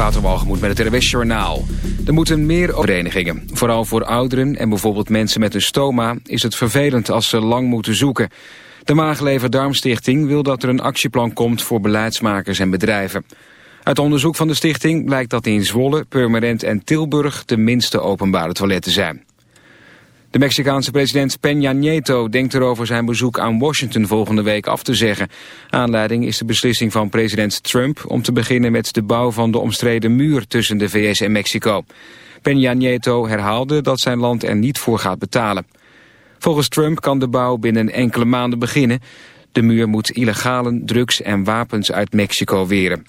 Waterwalgemoed met het RWS Journaal. Er moeten meer verenigingen. Vooral voor ouderen en bijvoorbeeld mensen met een stoma... is het vervelend als ze lang moeten zoeken. De Maaglever Darmstichting wil dat er een actieplan komt... voor beleidsmakers en bedrijven. Uit onderzoek van de stichting blijkt dat in Zwolle, Purmerend en Tilburg... de minste openbare toiletten zijn. De Mexicaanse president Peña Nieto denkt erover zijn bezoek aan Washington volgende week af te zeggen. Aanleiding is de beslissing van president Trump om te beginnen met de bouw van de omstreden muur tussen de VS en Mexico. Peña Nieto herhaalde dat zijn land er niet voor gaat betalen. Volgens Trump kan de bouw binnen enkele maanden beginnen. De muur moet illegale drugs en wapens uit Mexico weren.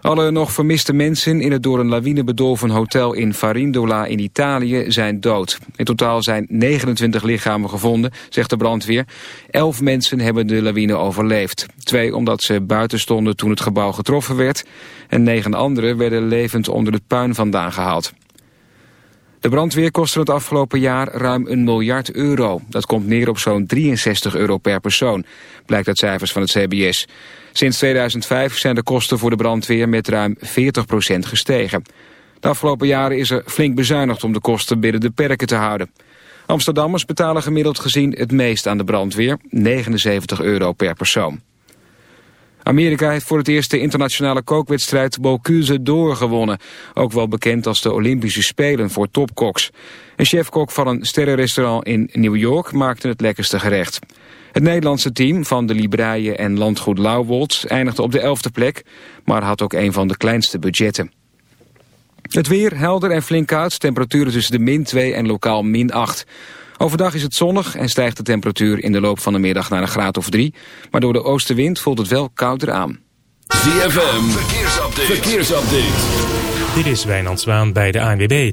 Alle nog vermiste mensen in het door een lawine bedolven hotel in Farindola in Italië zijn dood. In totaal zijn 29 lichamen gevonden, zegt de brandweer. Elf mensen hebben de lawine overleefd. Twee omdat ze buiten stonden toen het gebouw getroffen werd. En negen anderen werden levend onder het puin vandaan gehaald. De brandweer kostte het afgelopen jaar ruim een miljard euro. Dat komt neer op zo'n 63 euro per persoon, blijkt uit cijfers van het CBS. Sinds 2005 zijn de kosten voor de brandweer met ruim 40% gestegen. De afgelopen jaren is er flink bezuinigd om de kosten binnen de perken te houden. Amsterdammers betalen gemiddeld gezien het meest aan de brandweer, 79 euro per persoon. Amerika heeft voor het eerst de internationale kookwedstrijd Bocuse d'Or gewonnen. Ook wel bekend als de Olympische Spelen voor topkoks. Een chefkok van een sterrenrestaurant in New York maakte het lekkerste gerecht. Het Nederlandse team van de Libreien en landgoed Lauwolds eindigde op de elfde plek, maar had ook een van de kleinste budgetten. Het weer helder en flink koud, temperaturen tussen de min 2 en lokaal min 8. Overdag is het zonnig en stijgt de temperatuur in de loop van de middag naar een graad of 3. Maar door de oostenwind voelt het wel kouder aan. ZFM, verkeersupdate. verkeersupdate. Dit is Wijnand Zwaan bij de ANWB.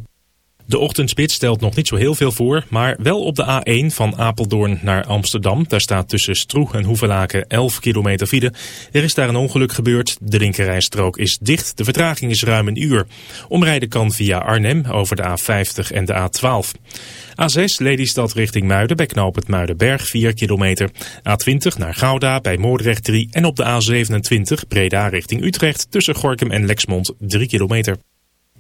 De ochtendspits stelt nog niet zo heel veel voor, maar wel op de A1 van Apeldoorn naar Amsterdam. Daar staat tussen Stroeg en Hoevelaken 11 kilometer file. Er is daar een ongeluk gebeurd. De linkerrijstrook is dicht. De vertraging is ruim een uur. Omrijden kan via Arnhem over de A50 en de A12. A6 Lelystad richting Muiden bij knooppunt Muidenberg 4 kilometer. A20 naar Gouda bij Moordrecht 3 en op de A27 Breda richting Utrecht tussen Gorkum en Lexmond 3 kilometer.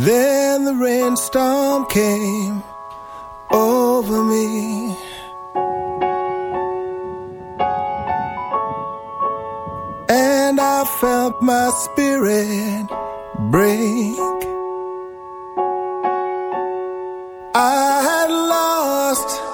Then the rainstorm came over me. And I felt my spirit break. I had lost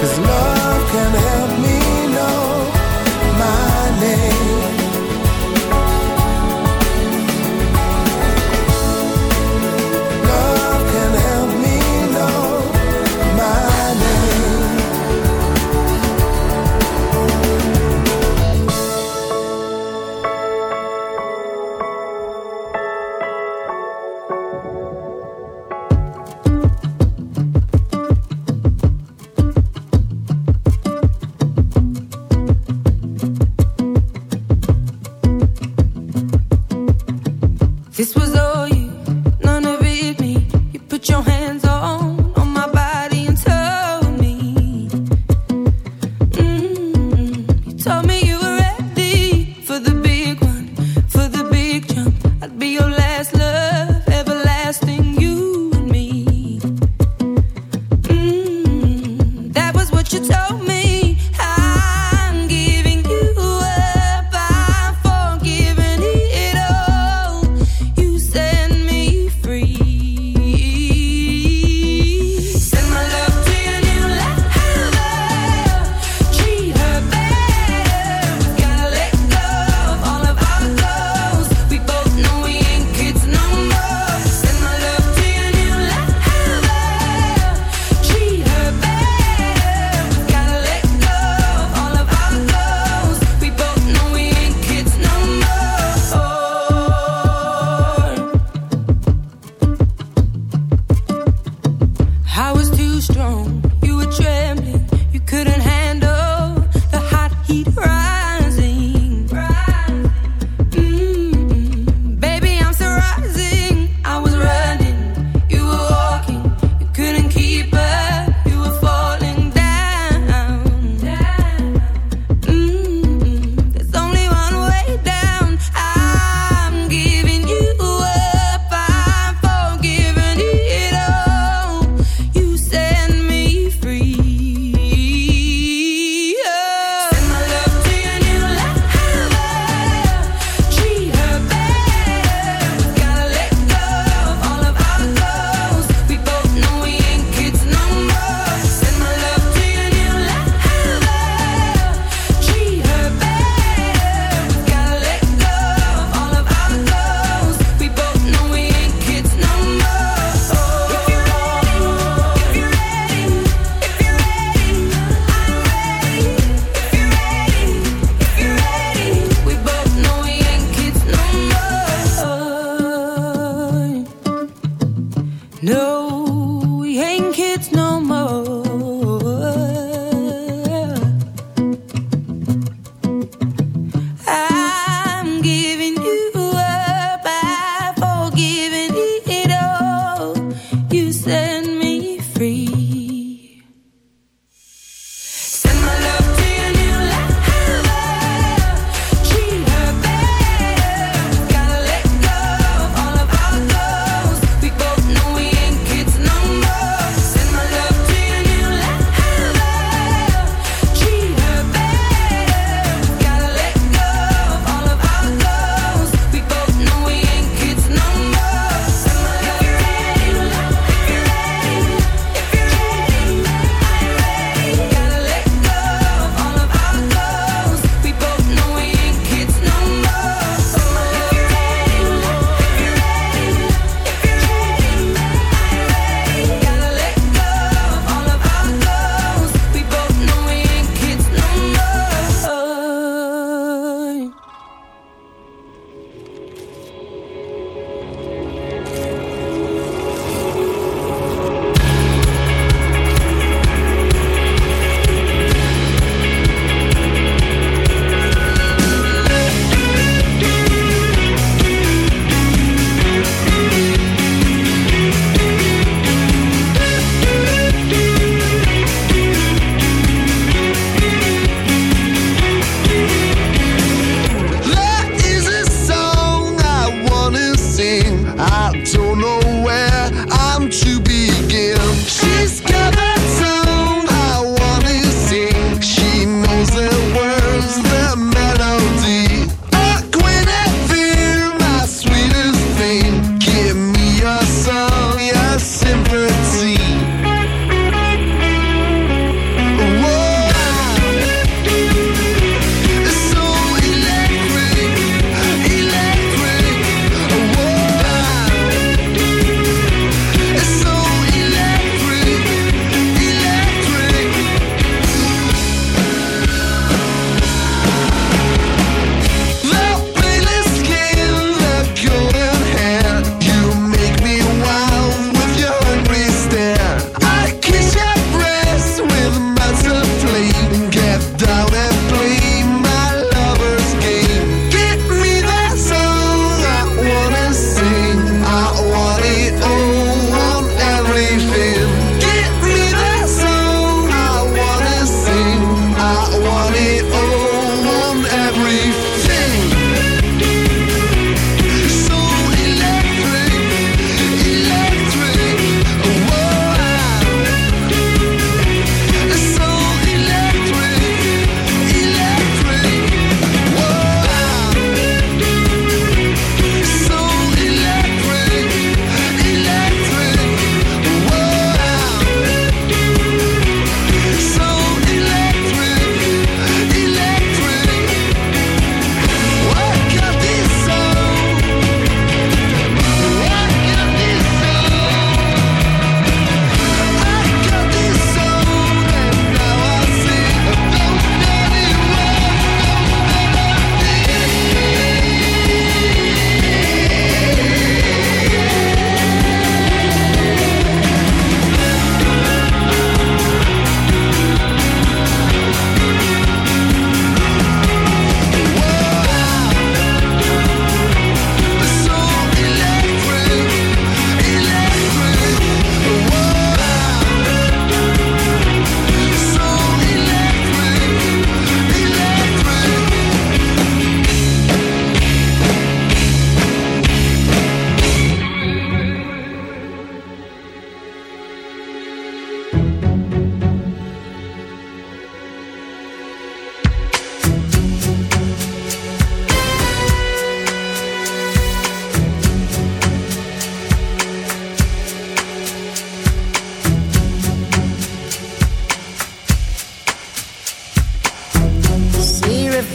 'Cause love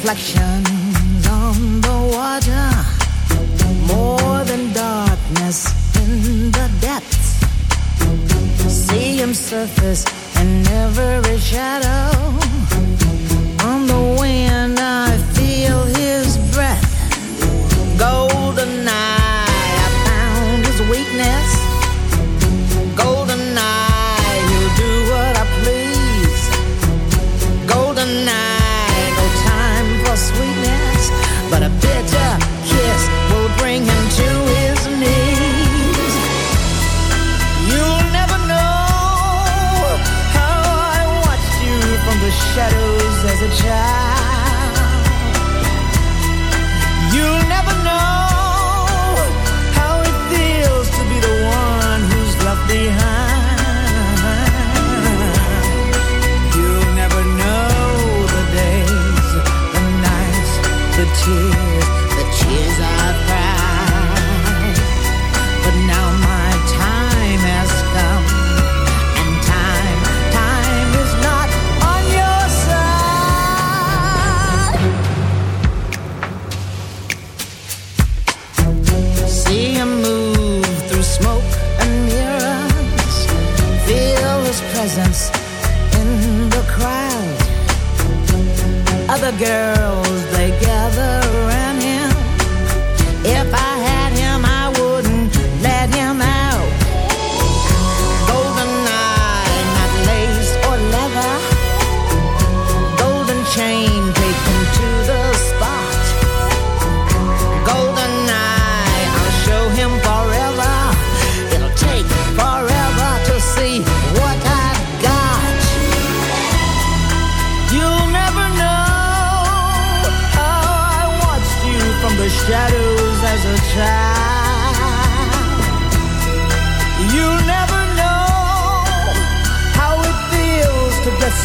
reflections on the water, more than darkness in the depths. See him surface and every shadow.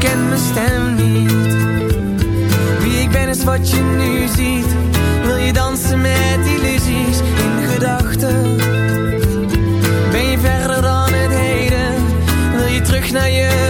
ken mijn stem niet. Wie ik ben is wat je nu ziet. Wil je dansen met illusies in gedachten? Ben je verder dan het heden? Wil je terug naar je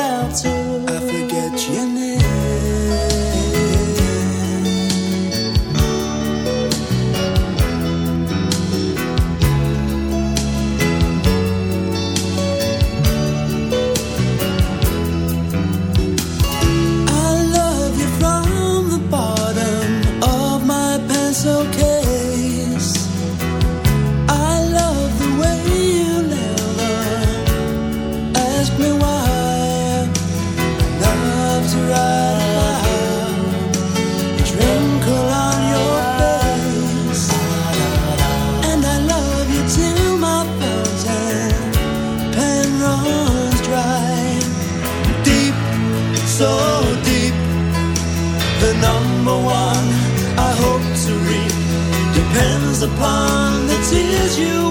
upon the tears you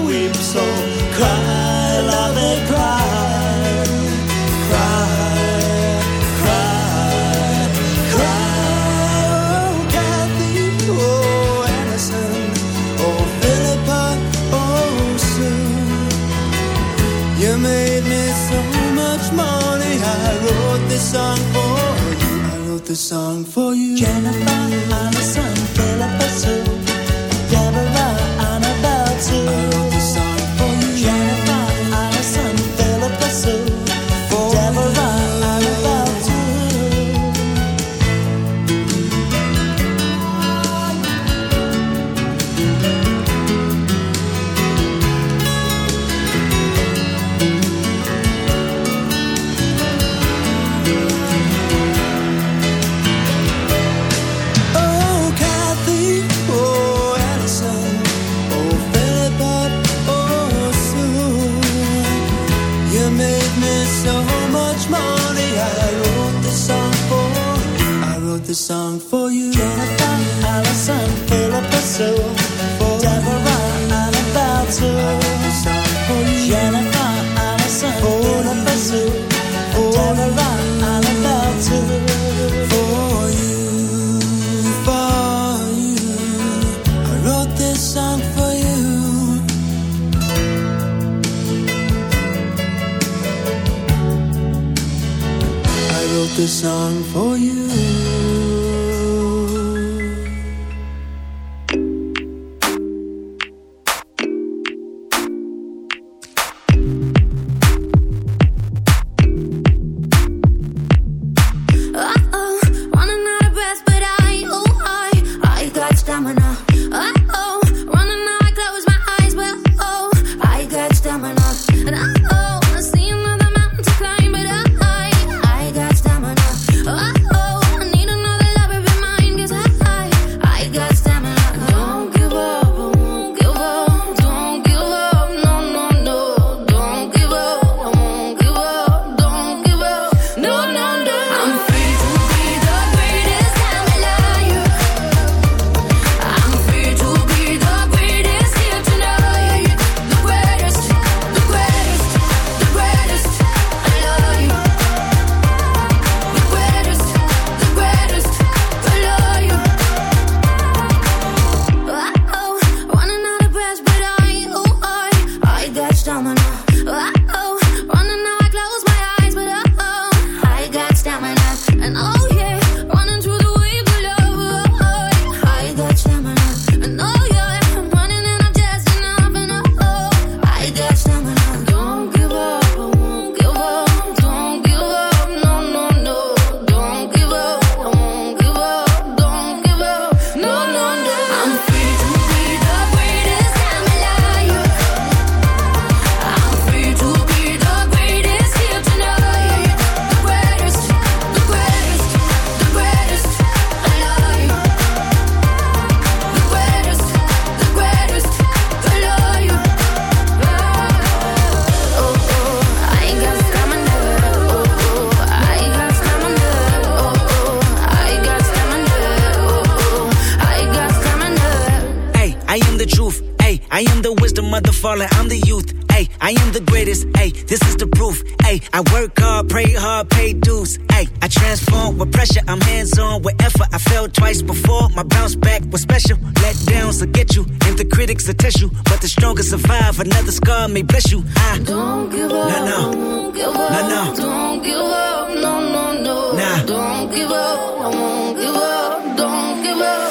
is the proof. Ay, I work hard, pray hard, pay dues. Ay, I transform with pressure. I'm hands on with effort. I fell twice before. My bounce back was special. Let downs will get you, and the critics will test you. But the strongest survive. Another scar may bless you. I Don't give up. No, no. Won't give up. No, no. Don't give up. No, no, no. Nah. Don't give up. I won't give up. Don't give up.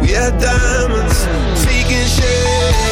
We are diamonds taking shape.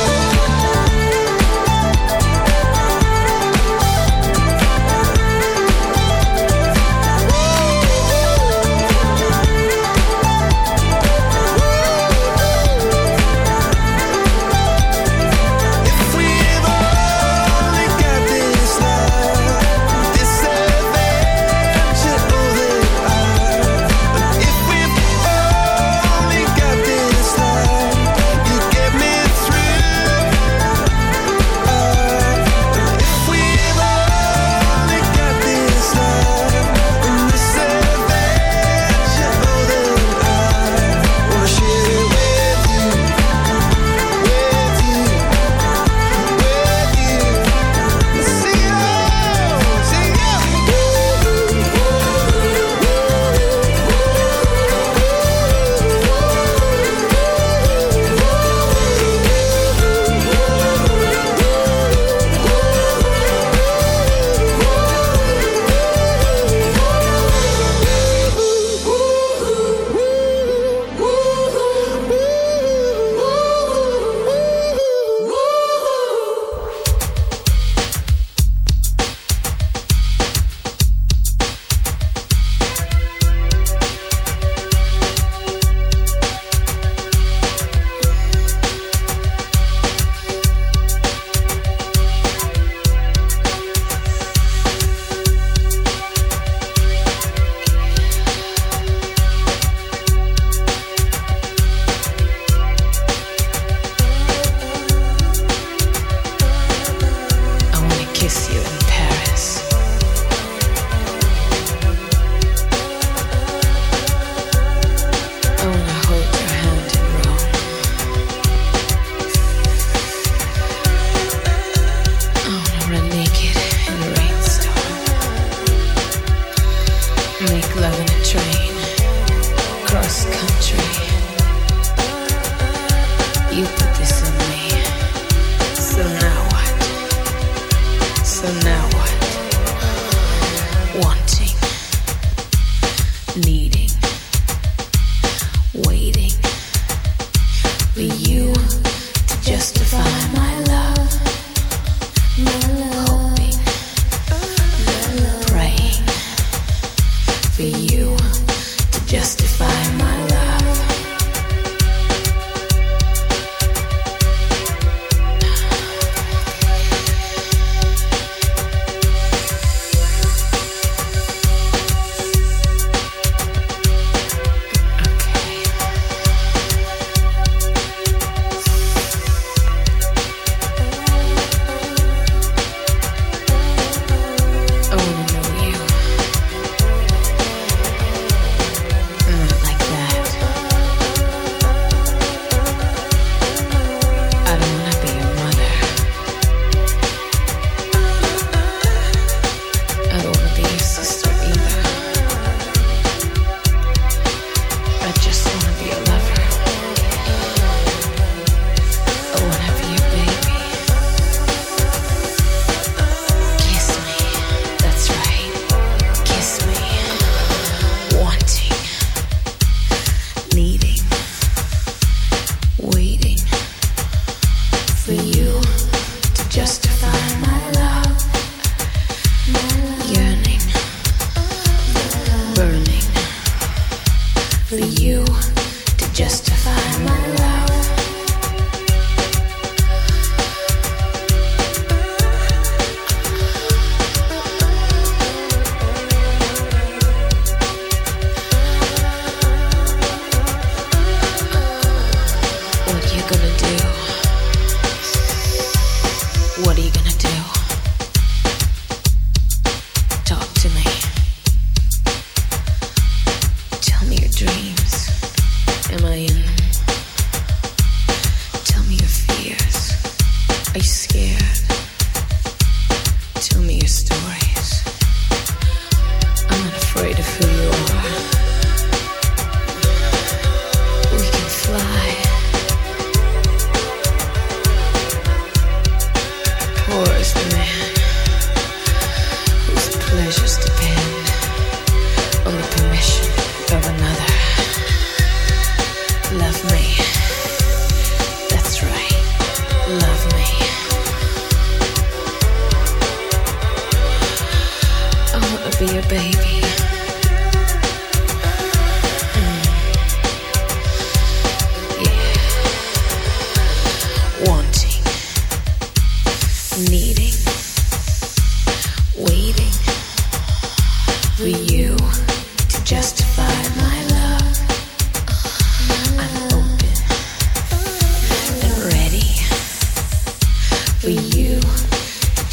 Wanna you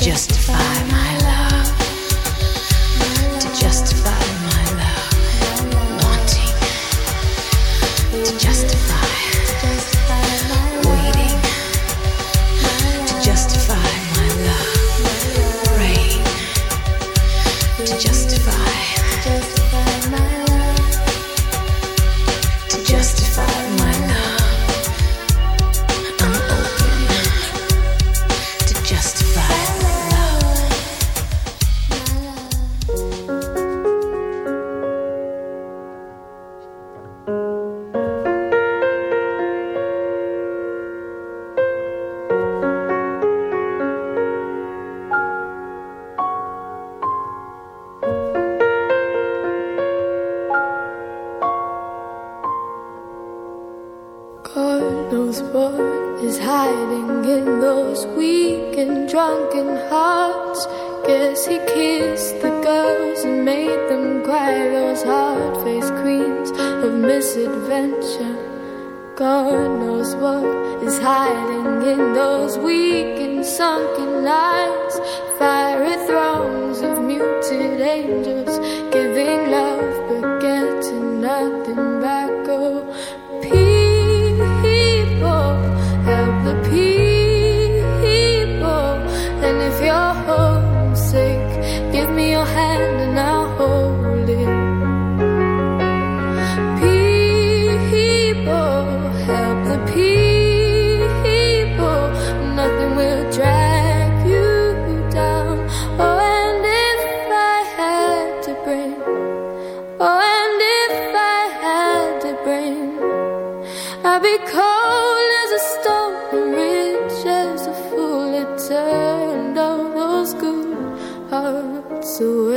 justify my love, to justify. I'll be cold as a stone, rich as a fool. It turned hearts away.